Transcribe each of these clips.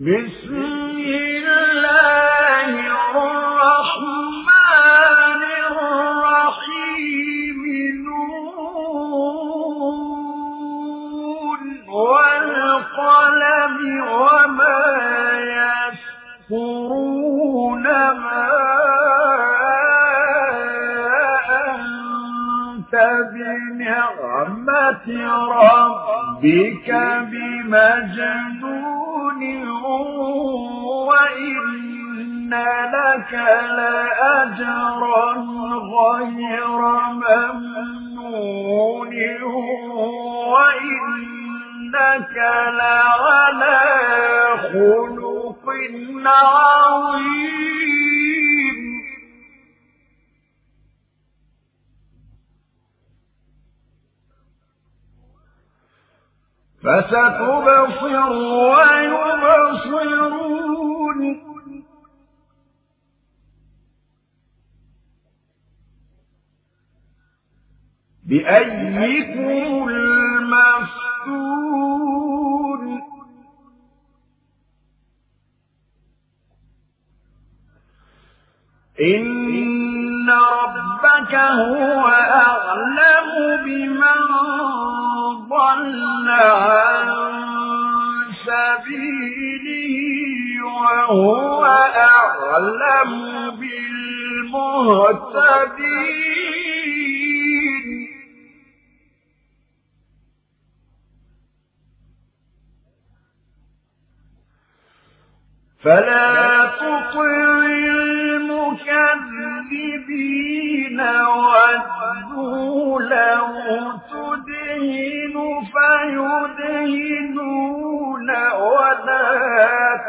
بسم الله الرحمن الرحيم. نون والقلم وما ما أنت بنعمة ربك بمجنون. وإن لك لأجرا غير ممنون وإنك لعلى خلق عظيم فستبصر ويبصرون. بأيكم المفتون. إن ربك هو أعلم بمن ضل عن سبيله وهو أعلم بالمهتدين. فلا تطع المكذبين ودوا تدهن فيدهنون ولا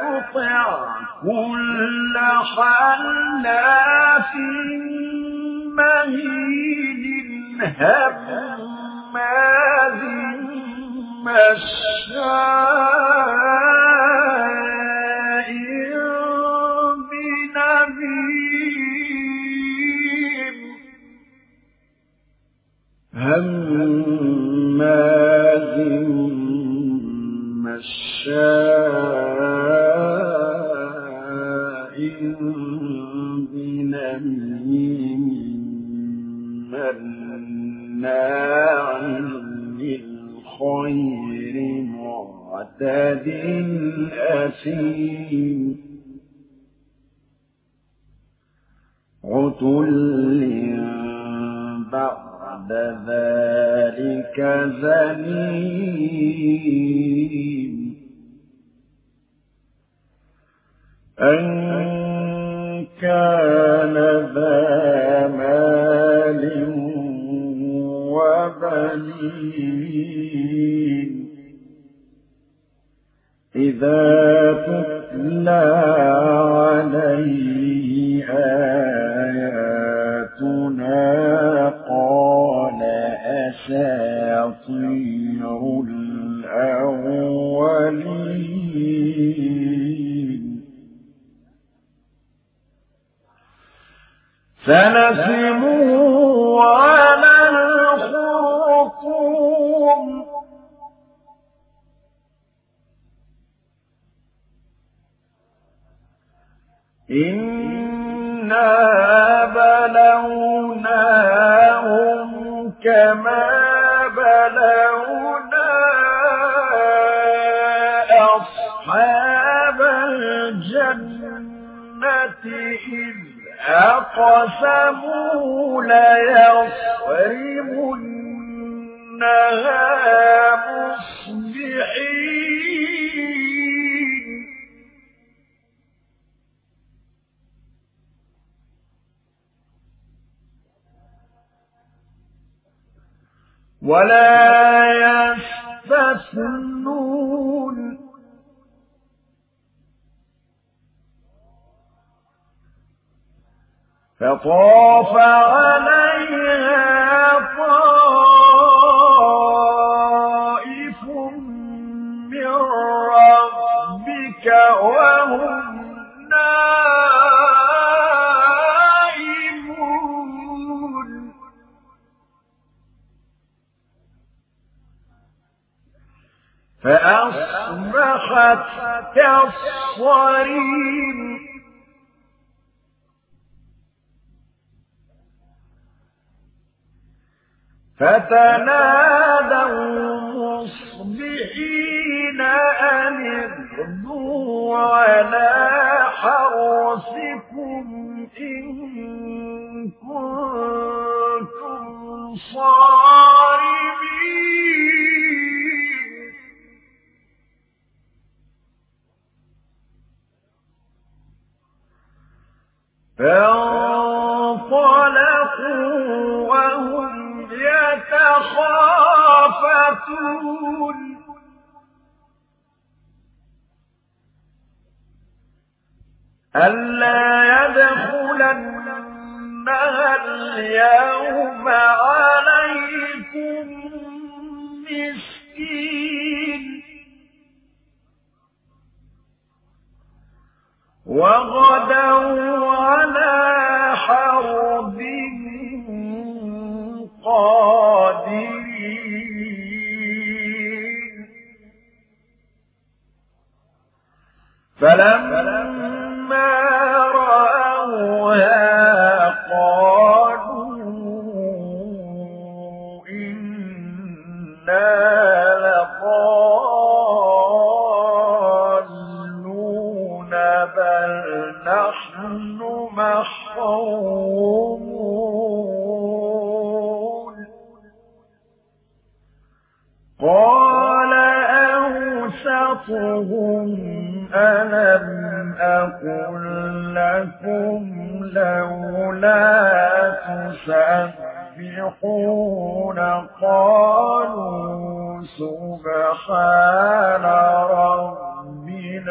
تطع كل حلاف مهين هماز للخير معتد أثيم. عتل بعد ذلك زنيم أن كان ذا مال وبنين إذا تتلى عليه آياتنا قال أساطير الأولين. سنسمه إنا بلوناهم كما بلونا أصحاب الجنة إذ أقسموا ليصرمنها مصبحين ولا يستثنون. فطاف عليها فأصبحت كالصريم. فتنادوا مصبحين أن اغدوا على حرسكم إن كنتم صادقين.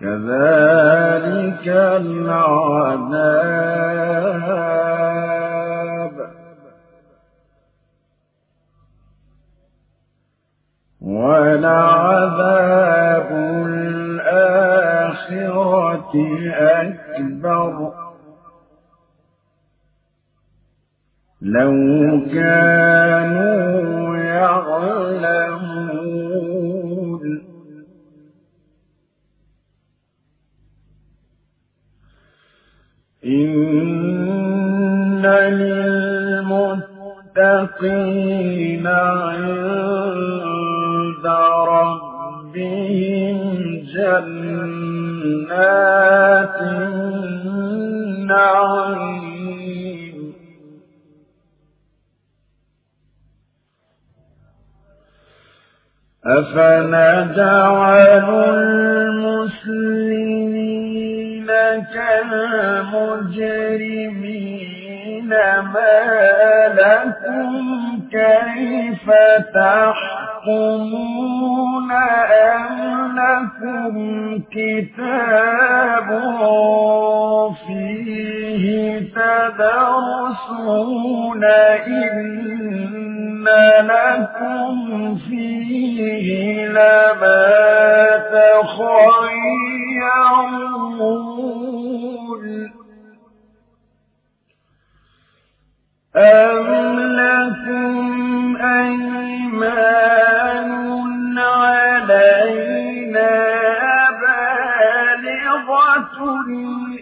كذلك العذاب إن للمتقين عند ربهم جنات النعيم أفنجعل المسلمين كالمجرمين ما لكم كيف تحكمون أم لكم كتاب فيه تدرسون إن لكم فيه لما تخير تخيرون أم لكم أيمان علينا بالغة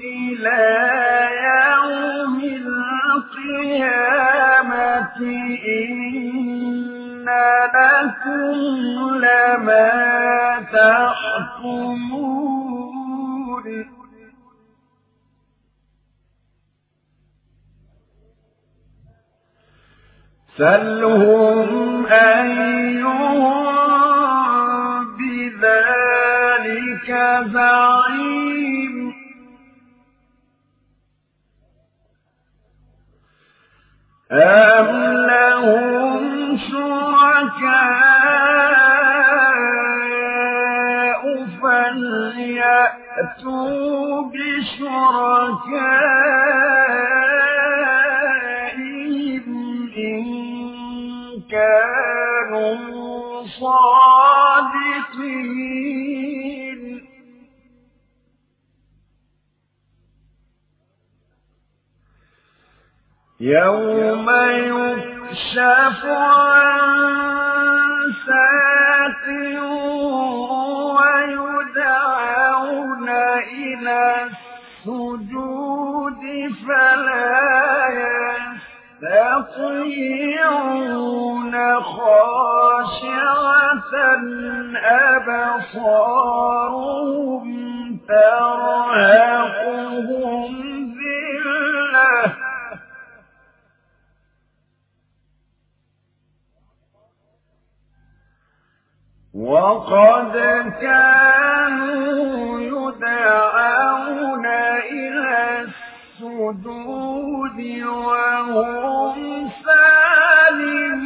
إلى يوم القيامة إن لكم لما تحكمون. سلهم أيهم بذلك زعيم. أم لهم شركاء فليأتوا بشركائهم صادقين. يوم يكشف عن ساق ويدعون إلى السجود فلا يستطيعون يستطيعون خاشعة أبصارهم ترهقهم ذلة. وقد كانوا يدعون إلى السجود وهم سالمون.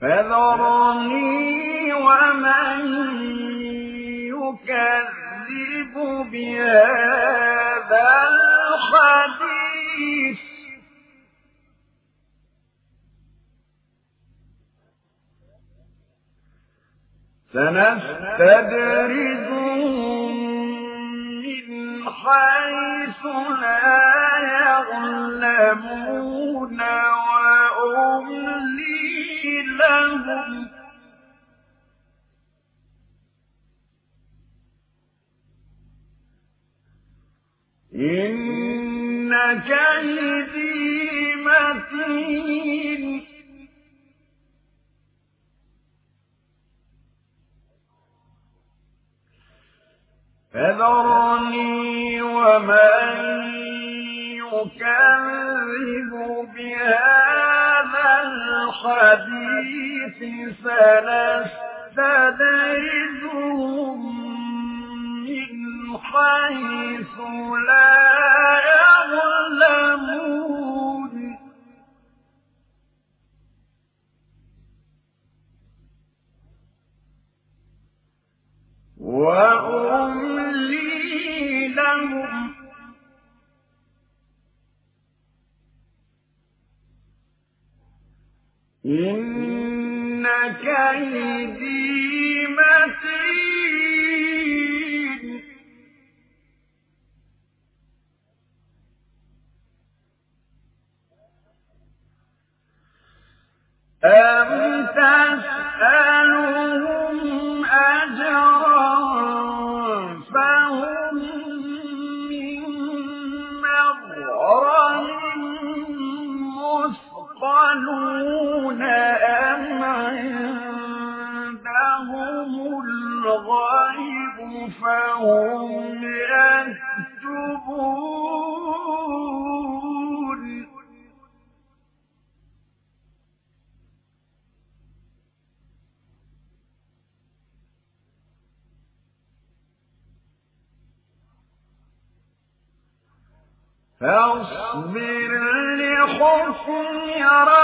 فذرني ومن يكذب بهذا الحديث. سنستدرجهم من حيث لا يعلمون وأملي لهم إن كيدي متين فذرني ومن يكذب بهذا الحديث سنستدرجهم من حيث لا يعلمون وأملي لهم. إن كيدي متين. أم تسألهم يسألون أم عندهم الغيب فهم يكتبون فاصبر لحكم ربك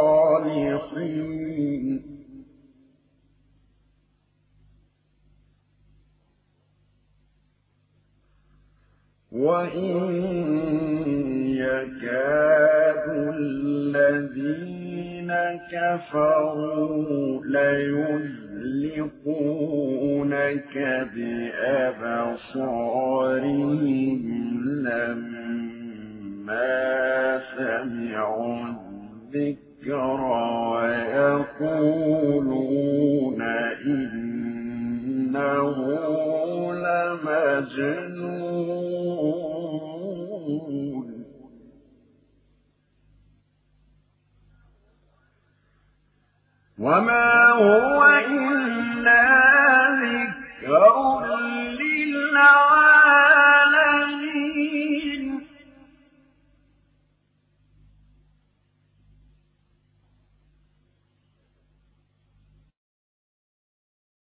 وإن يكاد الذين كفروا ليزلون يُزْلِقُونَكَ بِأَبْصَارِهِمْ لَمَّا سَمِعُوا الذِّكْرَ. وَيَقُولُونَ